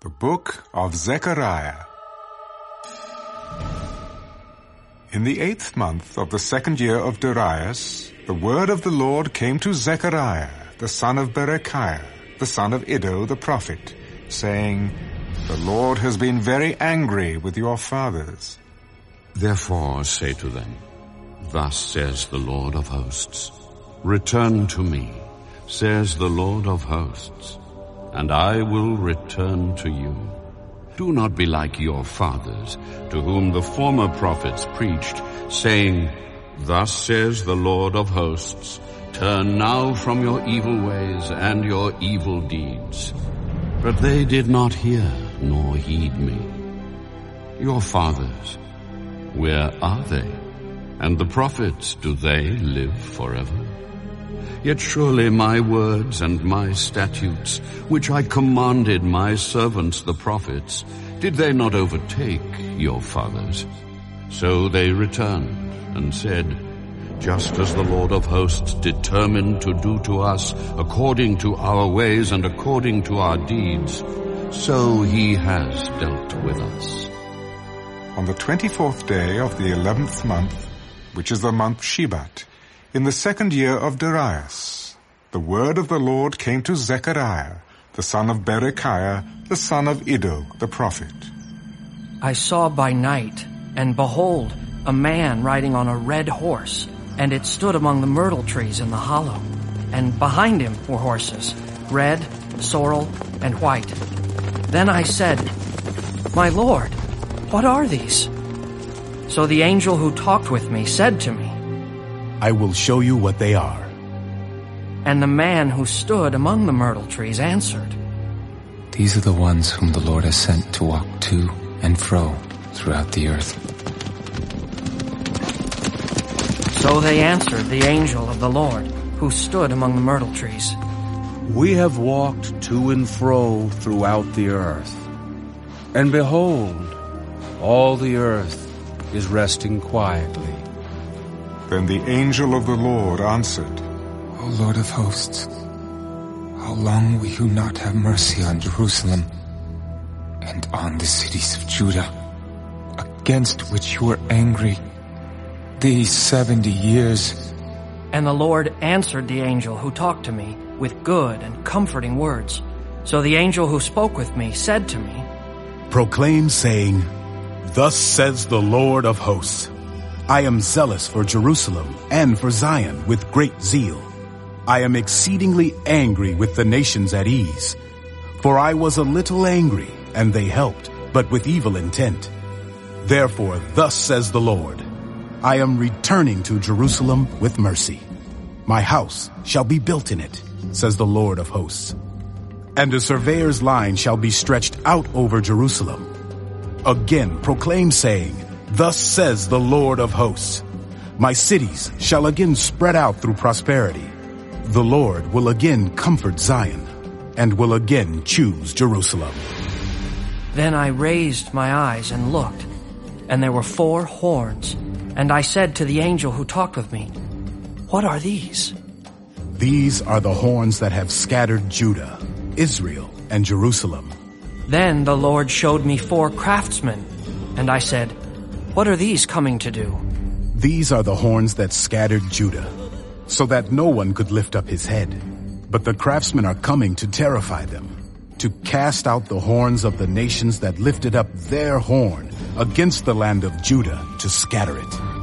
The Book of Zechariah. In the eighth month of the second year of Darius, the word of the Lord came to Zechariah, the son of Berechiah, the son of Iddo the prophet, saying, The Lord has been very angry with your fathers. Therefore say to them, Thus says the Lord of hosts, Return to me, says the Lord of hosts and I will return to you. Do not be like your fathers, to whom the former prophets preached, saying, Thus says the Lord of hosts, Turn now from your evil ways and your evil deeds. But they did not hear nor heed me. Your fathers, where are they? And the prophets, do they live forever? Yet surely my words and my statutes, which I commanded my servants the prophets, did they not overtake your fathers? So they returned and said, Just as the Lord of hosts determined to do to us according to our ways and according to our deeds, so he has dealt with us. On the twenty-fourth day of the eleventh month, which is the month Shebat, in the second year of Darius, the word of the Lord came to Zechariah, the son of Berechiah, the son of Iddo, the prophet. I saw by night, and behold, a man riding on a red horse, and it stood among the myrtle trees in the hollow. And behind him were horses, red, sorrel, and white. Then I said, My Lord, what are these? So the angel who talked with me said to me, I will show you what they are. And the man who stood among the myrtle trees answered, These are the ones whom the Lord has sent to walk to and fro throughout the earth. So they answered the angel of the Lord who stood among the myrtle trees. We have walked to and fro throughout the earth. And behold, all the earth is resting quietly. Then the angel of the Lord answered, O Lord of hosts, how long will you not have mercy on Jerusalem and on the cities of Judah, against which you were angry these seventy years? And the Lord answered the angel who talked to me with good and comforting words. So the angel who spoke with me said to me, Proclaim saying, Thus says the Lord of hosts, I am zealous for Jerusalem and for Zion with great zeal. I am exceedingly angry with the nations at ease. For I was a little angry, and they helped, but with evil intent. Therefore, thus says the Lord, I am returning to Jerusalem with mercy. My house shall be built in it, says the Lord of hosts. And a surveyor's line shall be stretched out over Jerusalem. Again proclaim saying, Thus says the Lord of hosts, My cities shall again spread out through prosperity. The Lord will again comfort Zion, and will again choose Jerusalem. Then I raised my eyes and looked, and there were four horns. And I said to the angel who talked with me, What are these? These are the horns that have scattered Judah, Israel, and Jerusalem. Then the Lord showed me four craftsmen, and I said, What are these coming to do? These are the horns that scattered Judah, so that no one could lift up his head. But the craftsmen are coming to terrify them, to cast out the horns of the nations that lifted up their horn against the land of Judah to scatter it.